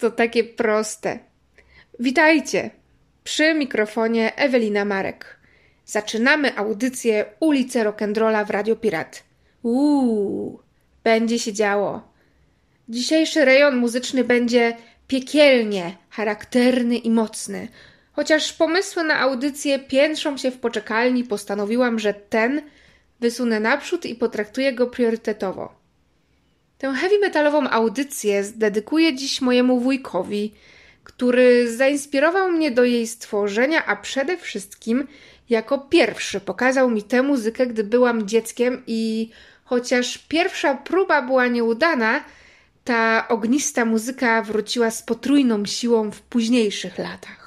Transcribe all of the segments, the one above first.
To takie proste. Witajcie! Przy mikrofonie Ewelina Marek. Zaczynamy audycję Ulicy Rock'n'Rolla w Radio Pirat. Uuu, będzie się działo. Dzisiejszy rejon muzyczny będzie piekielnie charakterny i mocny. Chociaż pomysły na audycję piętrzą się w poczekalni, postanowiłam, że ten wysunę naprzód i potraktuję go priorytetowo. Tę heavy metalową audycję dedykuję dziś mojemu wujkowi, który zainspirował mnie do jej stworzenia, a przede wszystkim jako pierwszy pokazał mi tę muzykę, gdy byłam dzieckiem i chociaż pierwsza próba była nieudana, ta ognista muzyka wróciła z potrójną siłą w późniejszych latach.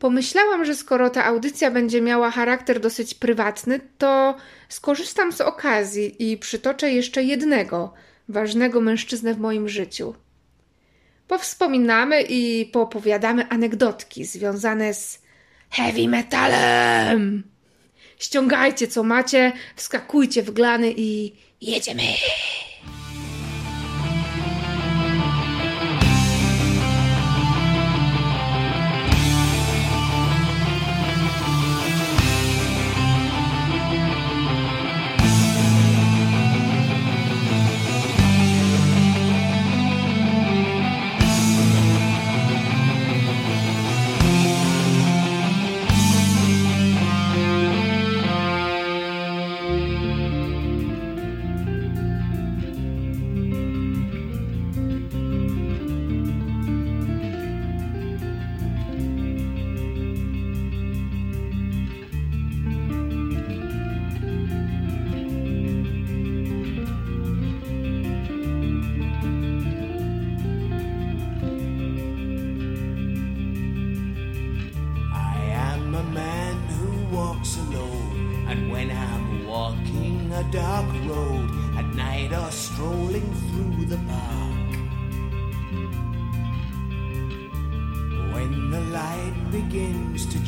Pomyślałam, że skoro ta audycja będzie miała charakter dosyć prywatny, to skorzystam z okazji i przytoczę jeszcze jednego ważnego mężczyznę w moim życiu. Powspominamy i poopowiadamy anegdotki związane z heavy metalem. Ściągajcie co macie, wskakujcie w glany i jedziemy.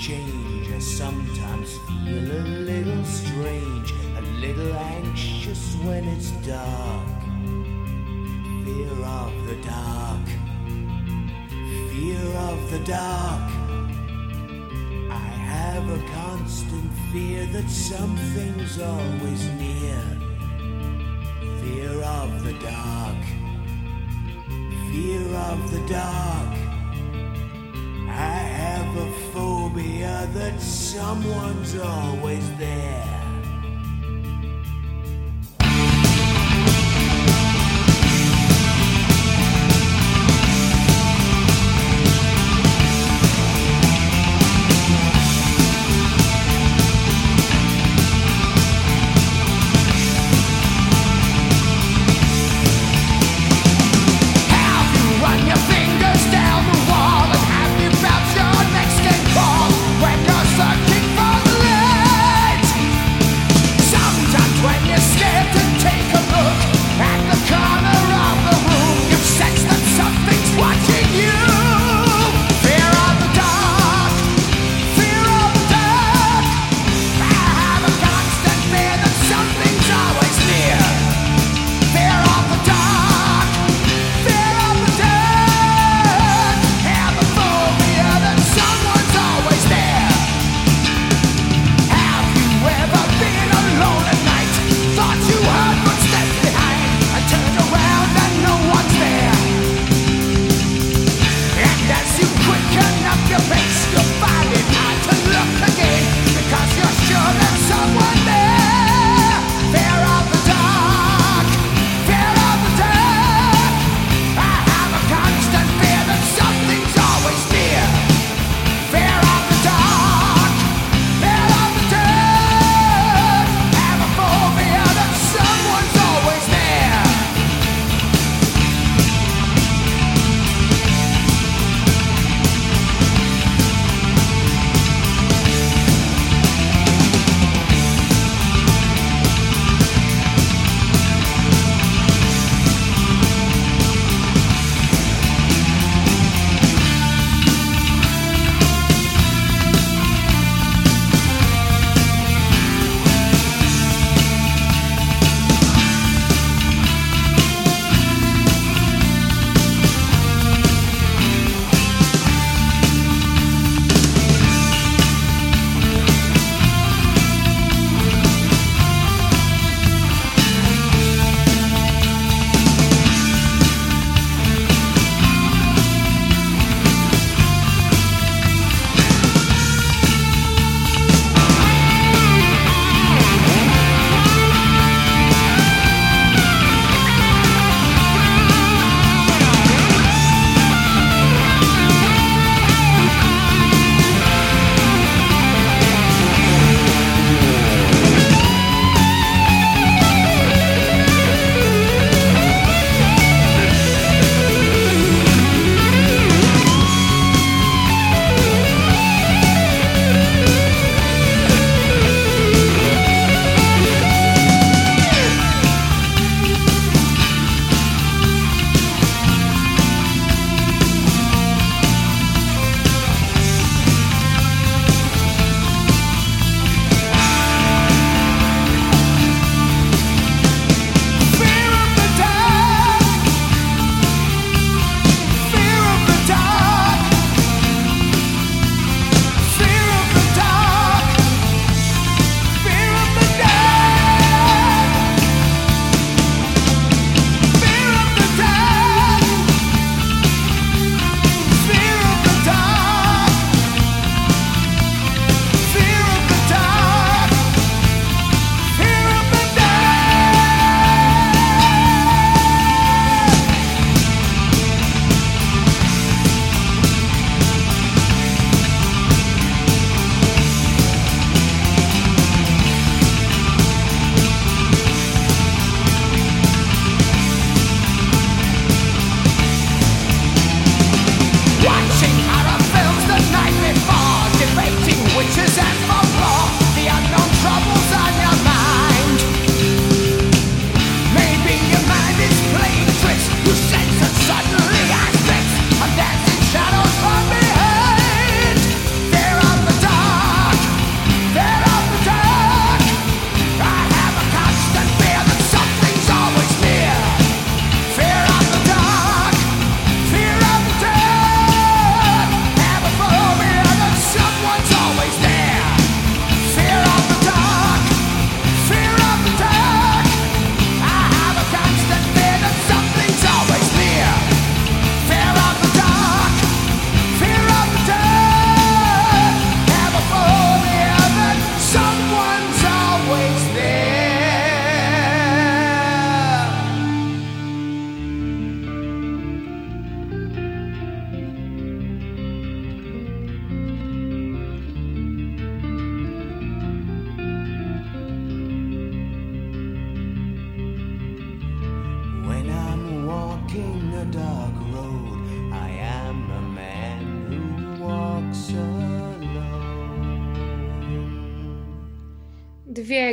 change. I sometimes feel a little strange, a little anxious when it's dark. Fear of the dark, fear of the dark. I have a constant fear that something's always near. Fear of the dark, fear of the dark. someone's always there.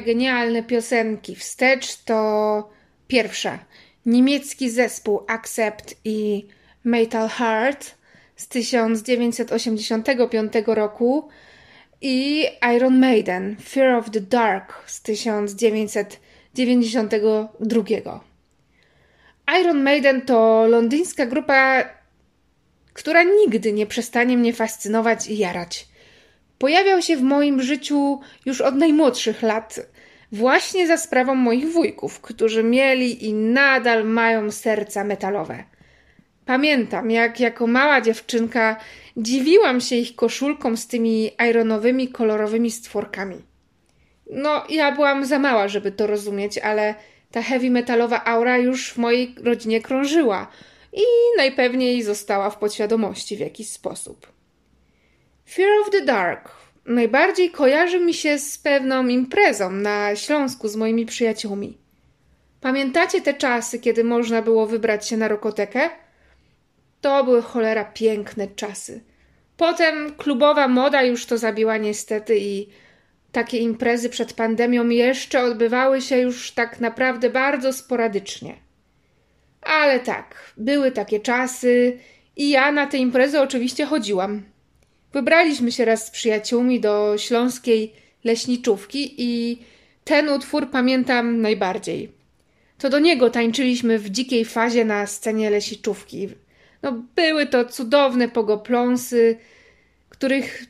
Genialne piosenki wstecz to pierwsza niemiecki zespół Accept i Metal Heart z 1985 roku i Iron Maiden Fear of the Dark z 1992. Iron Maiden to londyńska grupa, która nigdy nie przestanie mnie fascynować i jarać. Pojawiał się w moim życiu już od najmłodszych lat, właśnie za sprawą moich wujków, którzy mieli i nadal mają serca metalowe. Pamiętam, jak jako mała dziewczynka dziwiłam się ich koszulkom z tymi ironowymi, kolorowymi stworkami. No, ja byłam za mała, żeby to rozumieć, ale ta heavy metalowa aura już w mojej rodzinie krążyła i najpewniej została w podświadomości w jakiś sposób. Fear of the Dark najbardziej kojarzy mi się z pewną imprezą na Śląsku z moimi przyjaciółmi. Pamiętacie te czasy, kiedy można było wybrać się na rokotekę? To były cholera piękne czasy. Potem klubowa moda już to zabiła niestety i takie imprezy przed pandemią jeszcze odbywały się już tak naprawdę bardzo sporadycznie. Ale tak, były takie czasy i ja na te imprezy oczywiście chodziłam. Wybraliśmy się raz z przyjaciółmi do śląskiej leśniczówki i ten utwór pamiętam najbardziej. To do niego tańczyliśmy w dzikiej fazie na scenie leśniczówki. No, były to cudowne pogopląsy, których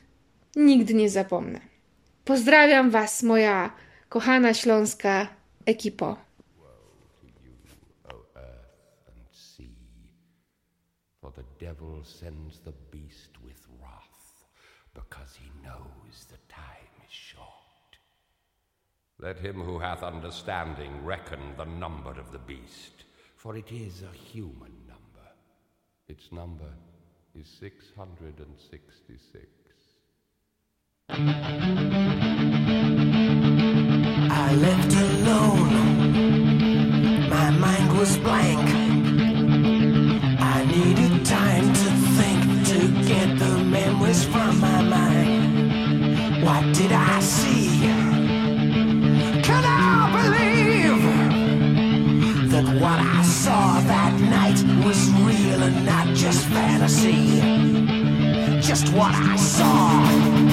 nigdy nie zapomnę. Pozdrawiam Was, moja kochana śląska ekipo. For the devil sends the Let him who hath understanding reckon the number of the beast, for it is a human number. Its number is 666. I left alone. My mind was blank. Fantasy? Just what I saw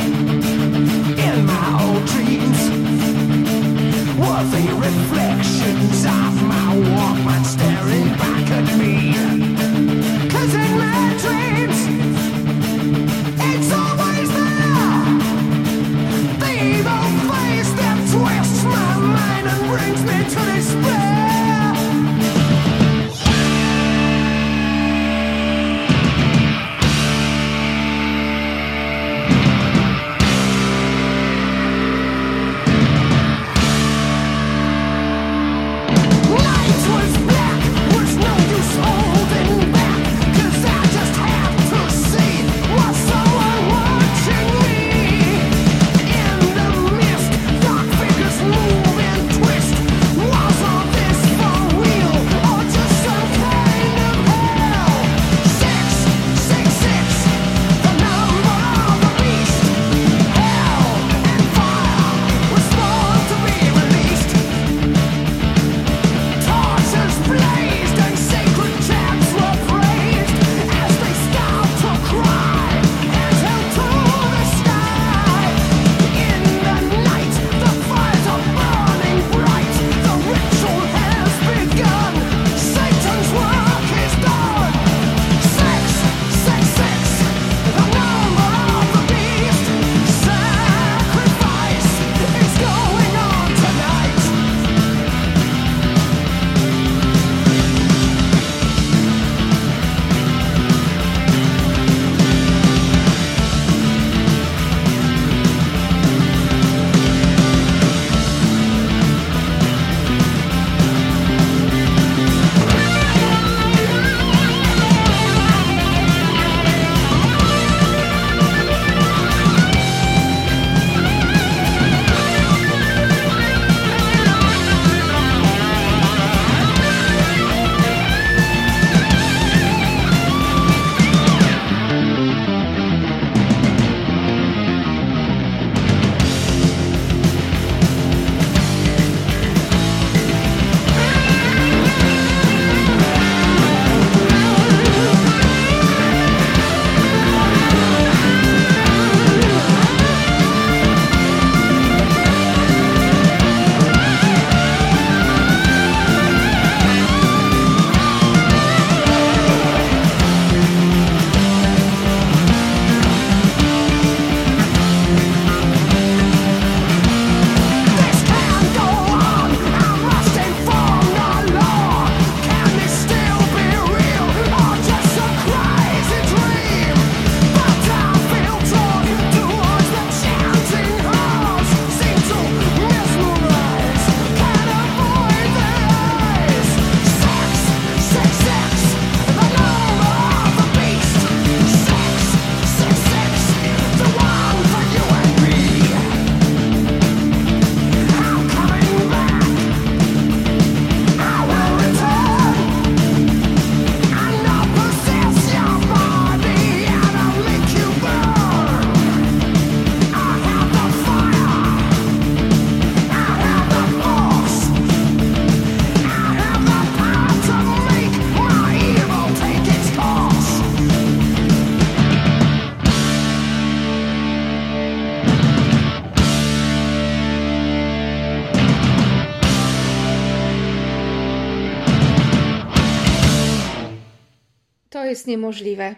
jest niemożliwe.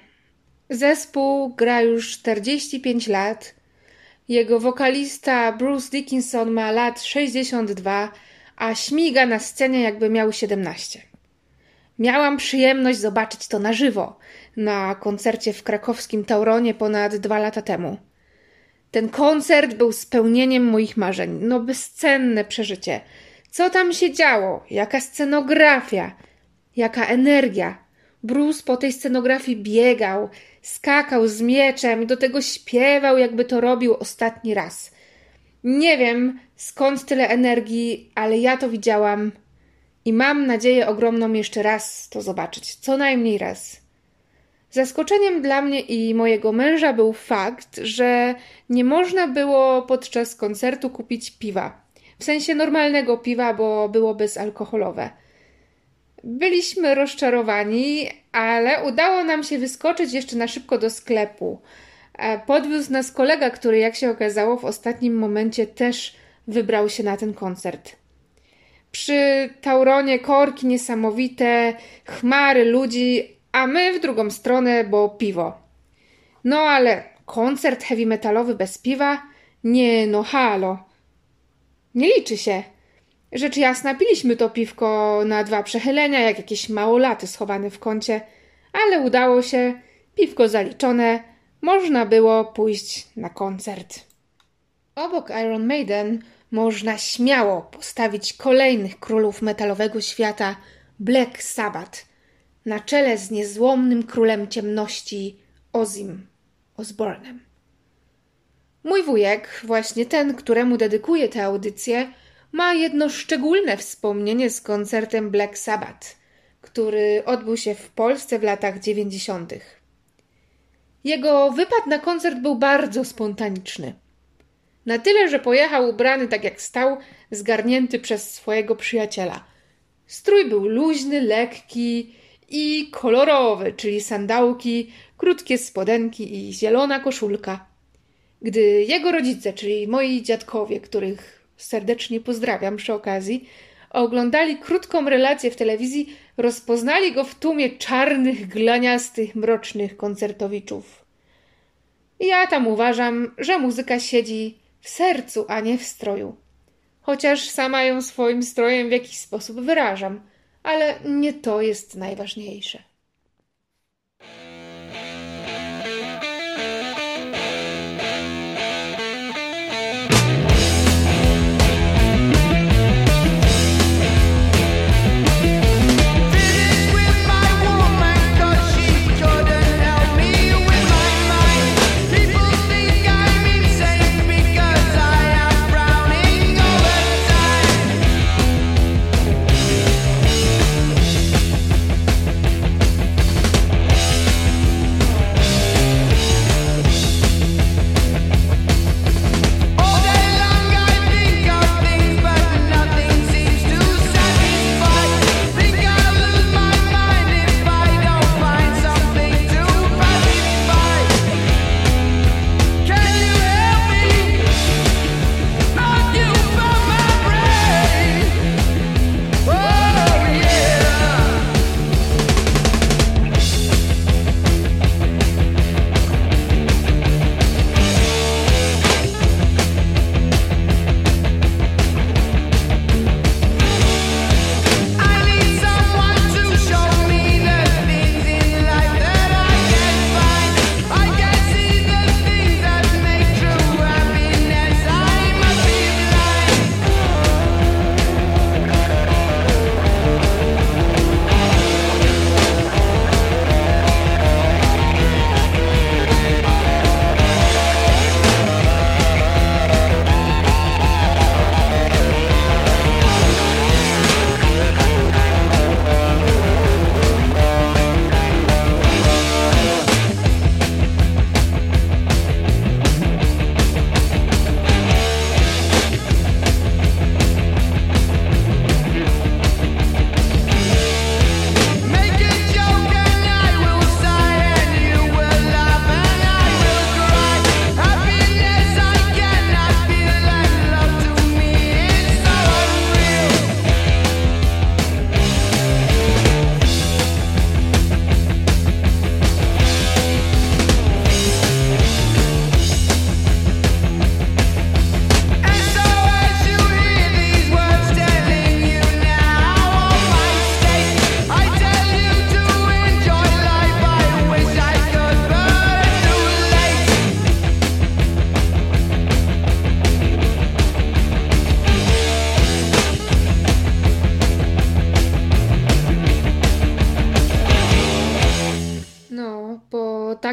Zespół gra już 45 lat. Jego wokalista Bruce Dickinson ma lat 62, a śmiga na scenie jakby miał 17. Miałam przyjemność zobaczyć to na żywo na koncercie w krakowskim Tauronie ponad dwa lata temu. Ten koncert był spełnieniem moich marzeń. No bezcenne przeżycie. Co tam się działo? Jaka scenografia? Jaka energia? Bruce po tej scenografii biegał, skakał z mieczem i do tego śpiewał, jakby to robił ostatni raz. Nie wiem skąd tyle energii, ale ja to widziałam i mam nadzieję ogromną jeszcze raz to zobaczyć, co najmniej raz. Zaskoczeniem dla mnie i mojego męża był fakt, że nie można było podczas koncertu kupić piwa. W sensie normalnego piwa, bo było bezalkoholowe. Byliśmy rozczarowani, ale udało nam się wyskoczyć jeszcze na szybko do sklepu. E, podwiózł nas kolega, który, jak się okazało, w ostatnim momencie też wybrał się na ten koncert. Przy Tauronie korki niesamowite, chmary ludzi, a my w drugą stronę, bo piwo. No ale koncert heavy metalowy bez piwa? Nie no, halo. Nie liczy się. Rzecz jasna, piliśmy to piwko na dwa przechylenia, jak jakieś małolaty schowane w kącie, ale udało się, piwko zaliczone, można było pójść na koncert. Obok Iron Maiden można śmiało postawić kolejnych królów metalowego świata Black Sabbath na czele z niezłomnym królem ciemności Ozim Osbornem. Mój wujek, właśnie ten, któremu dedykuję tę audycję, ma jedno szczególne wspomnienie z koncertem Black Sabbath, który odbył się w Polsce w latach dziewięćdziesiątych. Jego wypad na koncert był bardzo spontaniczny. Na tyle, że pojechał ubrany tak jak stał, zgarnięty przez swojego przyjaciela. Strój był luźny, lekki i kolorowy, czyli sandałki, krótkie spodenki i zielona koszulka. Gdy jego rodzice, czyli moi dziadkowie, których serdecznie pozdrawiam przy okazji, oglądali krótką relację w telewizji, rozpoznali go w tłumie czarnych, glaniastych, mrocznych koncertowiczów. Ja tam uważam, że muzyka siedzi w sercu, a nie w stroju. Chociaż sama ją swoim strojem w jakiś sposób wyrażam, ale nie to jest najważniejsze.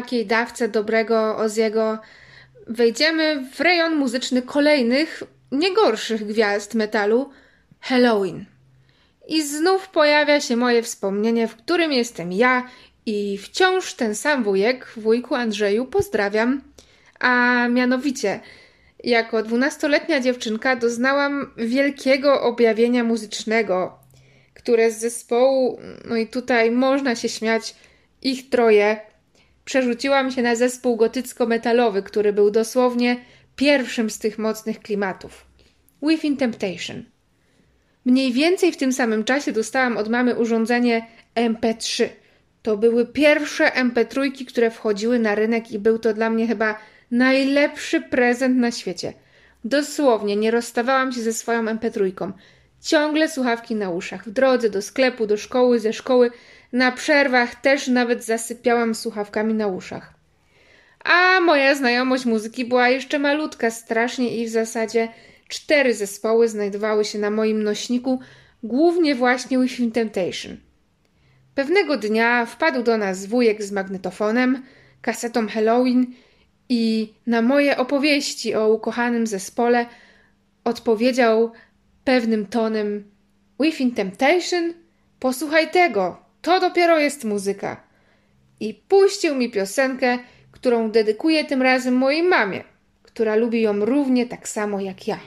Takiej dawce dobrego Oziego wejdziemy w rejon muzyczny kolejnych, nie gorszych gwiazd metalu Halloween. I znów pojawia się moje wspomnienie, w którym jestem ja i wciąż ten sam wujek, wujku Andrzeju, pozdrawiam. A mianowicie, jako dwunastoletnia dziewczynka doznałam wielkiego objawienia muzycznego, które z zespołu, no i tutaj można się śmiać, ich troje, przerzuciłam się na zespół gotycko-metalowy, który był dosłownie pierwszym z tych mocnych klimatów. Within Temptation. Mniej więcej w tym samym czasie dostałam od mamy urządzenie MP3. To były pierwsze MP3, które wchodziły na rynek i był to dla mnie chyba najlepszy prezent na świecie. Dosłownie nie rozstawałam się ze swoją MP3. Ciągle słuchawki na uszach, w drodze do sklepu, do szkoły, ze szkoły, na przerwach też nawet zasypiałam słuchawkami na uszach. A moja znajomość muzyki była jeszcze malutka strasznie i w zasadzie cztery zespoły znajdowały się na moim nośniku, głównie właśnie Within Temptation. Pewnego dnia wpadł do nas wujek z magnetofonem, kasetą Halloween i na moje opowieści o ukochanym zespole odpowiedział pewnym tonem Within Temptation? Posłuchaj tego, to dopiero jest muzyka. I puścił mi piosenkę, którą dedykuję tym razem mojej mamie, która lubi ją równie tak samo jak ja.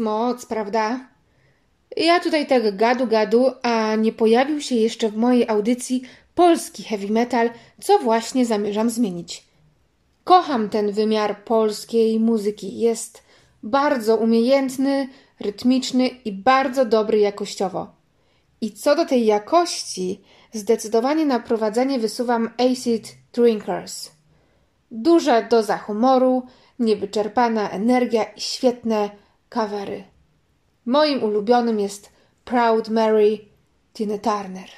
Moc, prawda? Ja tutaj tak gadu gadu, a nie pojawił się jeszcze w mojej audycji polski heavy metal, co właśnie zamierzam zmienić. Kocham ten wymiar polskiej muzyki. Jest bardzo umiejętny, rytmiczny i bardzo dobry jakościowo. I co do tej jakości, zdecydowanie na prowadzenie wysuwam Acid Drinkers. Duża doza humoru, niewyczerpana energia i świetne kawery. Moim ulubionym jest Proud Mary Tina Turner.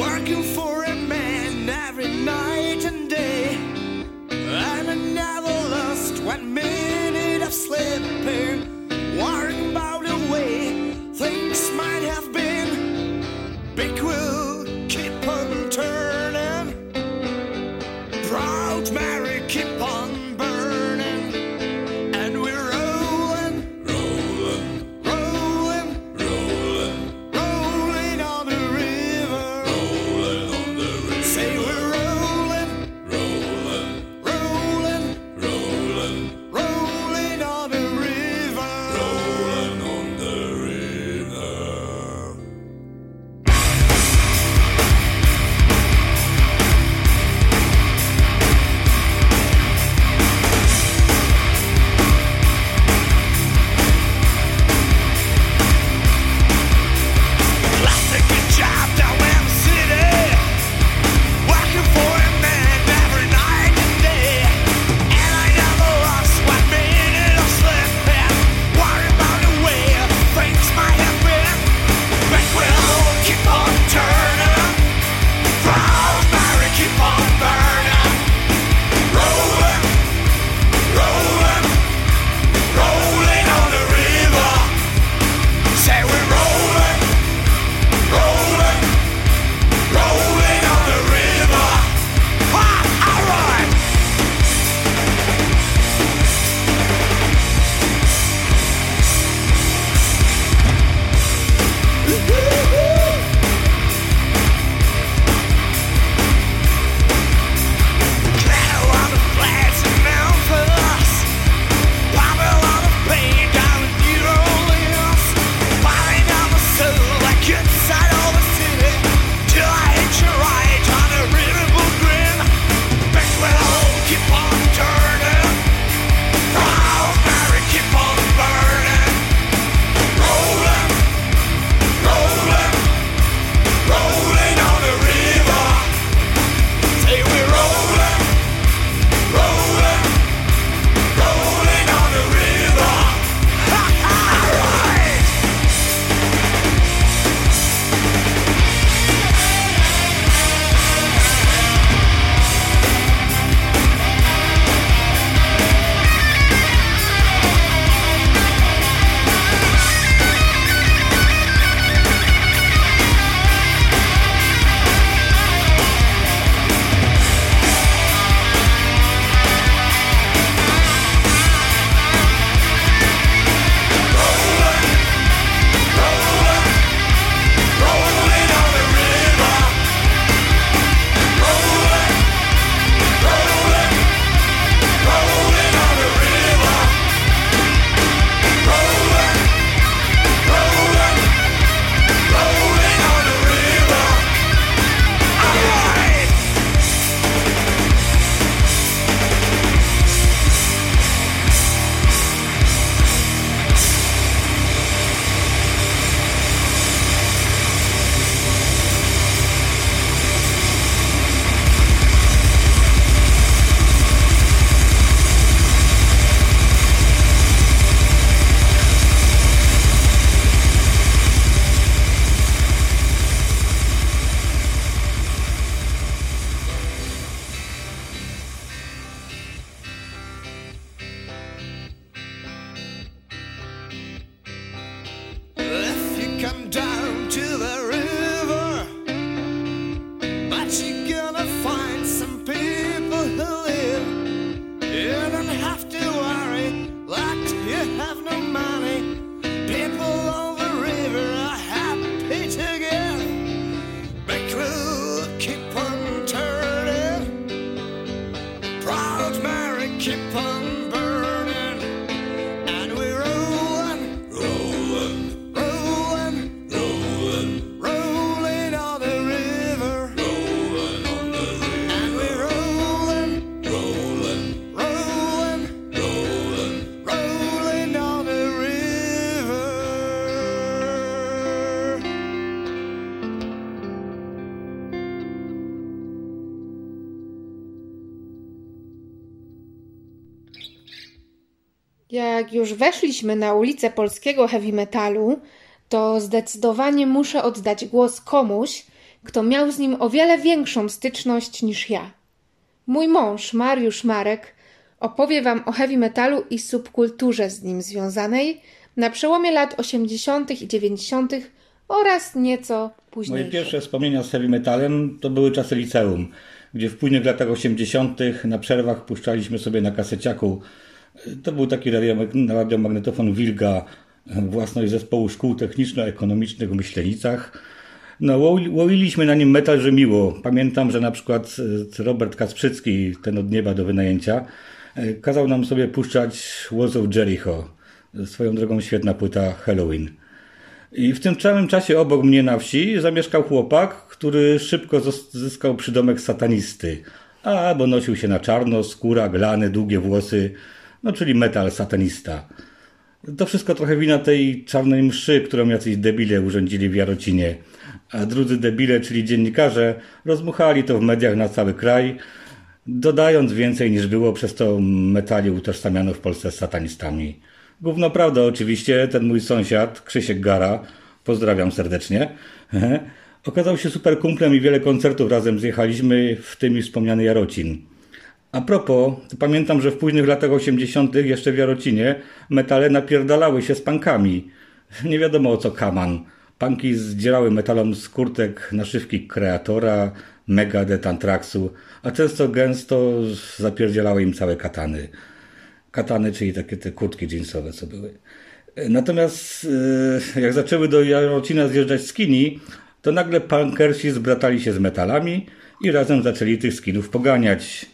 working for a man every night and day. Never lost one minute of sleeping, Jak już weszliśmy na ulicę polskiego heavy metalu, to zdecydowanie muszę oddać głos komuś, kto miał z nim o wiele większą styczność niż ja. Mój mąż, Mariusz Marek, opowie Wam o heavy metalu i subkulturze z nim związanej na przełomie lat 80. i 90. oraz nieco później. Moje pierwsze wspomnienia z heavy metalem to były czasy liceum, gdzie w późnych latach 80. na przerwach puszczaliśmy sobie na kaseciaku to był taki radiomagnetofon Wilga, własność zespołu szkół techniczno-ekonomicznych w Myślenicach. No, łowiliśmy na nim metal, że miło. Pamiętam, że na przykład e, Robert Kasprzycki, ten od nieba do wynajęcia, e, kazał nam sobie puszczać Walls of Jericho. Swoją drogą świetna płyta Halloween. I w tym całym czasie obok mnie na wsi zamieszkał chłopak, który szybko zyskał przydomek satanisty. A, bo nosił się na czarno, skóra, glany, długie włosy no czyli metal satanista. To wszystko trochę wina tej czarnej mszy, którą jacyś debile urządzili w Jarocinie. A drudzy debile, czyli dziennikarze, rozmuchali to w mediach na cały kraj, dodając więcej niż było, przez to metali utożsamiano w Polsce z satanistami. Gówno prawda oczywiście, ten mój sąsiad, Krzysiek Gara, pozdrawiam serdecznie, okazał się super kumplem i wiele koncertów razem zjechaliśmy, w tym i wspomniany Jarocin. A propos, pamiętam, że w późnych latach 80. jeszcze w Jarocinie metale napierdalały się z pankami. Nie wiadomo o co kaman. Panki zdzierały metalom z kurtek naszywki Kreatora, Megadeth, Antraxu, a często gęsto zapierdzielały im całe katany. Katany, czyli takie te kurtki jeansowe, co były. Natomiast e, jak zaczęły do Jarocina zjeżdżać skini, to nagle punkersi zbratali się z metalami i razem zaczęli tych skinów poganiać.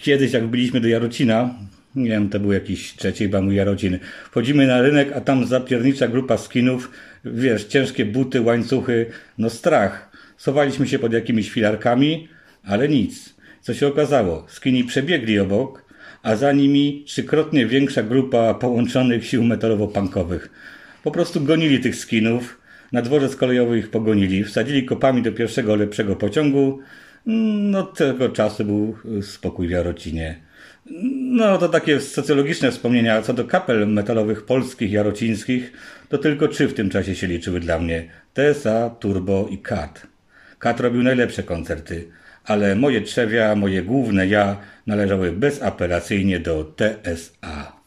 Kiedyś, jak byliśmy do Jarocina, nie wiem, to był jakiś trzeciej bamu Jarocin, wchodzimy na rynek, a tam zapiernicza grupa skinów, wiesz, ciężkie buty, łańcuchy, no strach. Sowaliśmy się pod jakimiś filarkami, ale nic. Co się okazało? Skini przebiegli obok, a za nimi trzykrotnie większa grupa połączonych sił metalowo-punkowych. Po prostu gonili tych skinów, na dworzec kolejowy ich pogonili, wsadzili kopami do pierwszego lepszego pociągu, no tego czasu był spokój w Jarocinie. No to takie socjologiczne wspomnienia. Co do kapel metalowych polskich, jarocińskich, to tylko trzy w tym czasie się liczyły dla mnie. TSA, Turbo i Kat. Kat robił najlepsze koncerty, ale moje trzewia, moje główne ja należały bezapelacyjnie do TSA.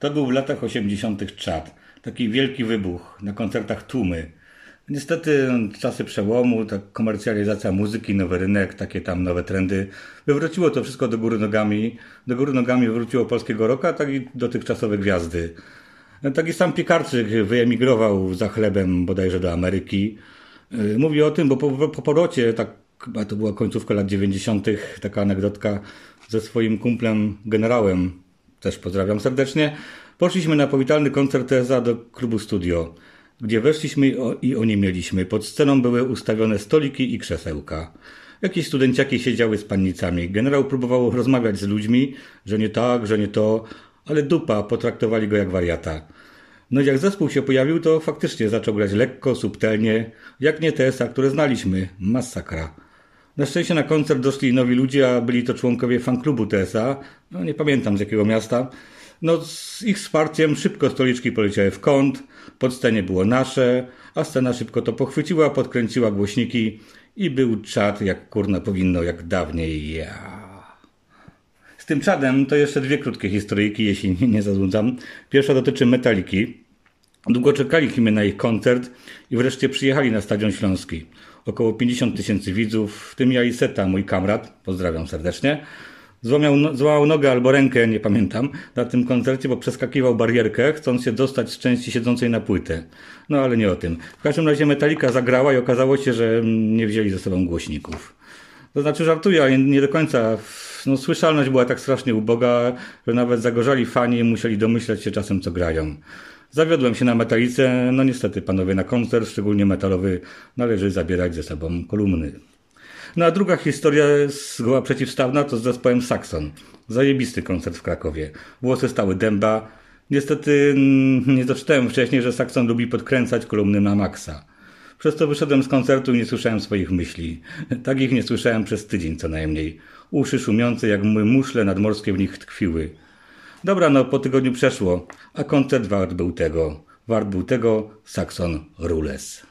To był w latach 80. czat. Taki wielki wybuch na koncertach tłumy. Niestety czasy przełomu, ta komercjalizacja muzyki, nowy rynek, takie tam nowe trendy, wywróciło to wszystko do góry nogami. Do góry nogami wywróciło polskiego roka, tak i dotychczasowe gwiazdy. Taki sam Piekarczyk wyemigrował za chlebem bodajże do Ameryki. Mówi o tym, bo po, po porocie, tak to była końcówka lat 90., taka anegdotka ze swoim kumplem, generałem, też pozdrawiam serdecznie, poszliśmy na powitalny koncert TSA do klubu studio, gdzie weszliśmy i o nie mieliśmy. Pod sceną były ustawione stoliki i krzesełka. Jakieś studenciaki siedziały z pannicami. Generał próbował rozmawiać z ludźmi, że nie tak, że nie to, ale dupa potraktowali go jak wariata. No jak zespół się pojawił, to faktycznie zaczął grać lekko, subtelnie, jak nie TSA, które znaliśmy. Masakra. Na szczęście na koncert doszli nowi ludzie, a byli to członkowie fanklubu TSA, no nie pamiętam z jakiego miasta. No z ich wsparciem szybko stoliczki poleciały w kąt, pod scenie było nasze, a scena szybko to pochwyciła, podkręciła głośniki i był czad jak kurna powinno, jak dawniej. Ja. Z tym czadem to jeszcze dwie krótkie historyjki, jeśli nie zazłudzam. Pierwsza dotyczy Metaliki. Długo czekaliśmy na ich koncert i wreszcie przyjechali na Stadion Śląski około 50 tysięcy widzów, w tym ja i Seta, mój kamrat, pozdrawiam serdecznie. Złamał, no, złamał nogę albo rękę, nie pamiętam, na tym koncercie, bo przeskakiwał barierkę, chcąc się dostać z części siedzącej na płytę. No ale nie o tym. W każdym razie Metallica zagrała i okazało się, że nie wzięli ze sobą głośników. To znaczy żartuję, ale nie do końca. No, słyszalność była tak strasznie uboga, że nawet zagorzali fani musieli domyślać się czasem, co grają. Zawiodłem się na metalice, no niestety panowie na koncert, szczególnie metalowy, należy zabierać ze sobą kolumny. No a druga historia zgoła przeciwstawna to z zespołem Saxon. Zajebisty koncert w Krakowie. Włosy stały dęba. Niestety mm, nie doczytałem wcześniej, że Saxon lubi podkręcać kolumny na maksa. Przez to wyszedłem z koncertu i nie słyszałem swoich myśli. Tak ich nie słyszałem przez tydzień co najmniej. Uszy szumiące jak muszle nadmorskie w nich tkwiły. Dobra, no po tygodniu przeszło, a koncert wart był tego. Wart był tego Saxon Rules.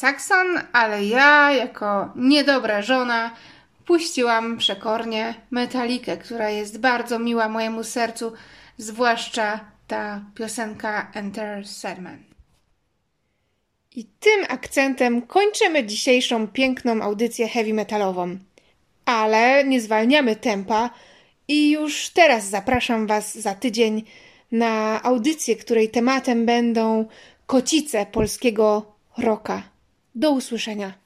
Saxon, ale ja, jako niedobra żona, puściłam przekornie metalikę, która jest bardzo miła mojemu sercu, zwłaszcza ta piosenka Enter Sandman. I tym akcentem kończymy dzisiejszą piękną audycję heavy metalową. Ale nie zwalniamy tempa i już teraz zapraszam Was za tydzień na audycję, której tematem będą kocice polskiego roka. Do usłyszenia.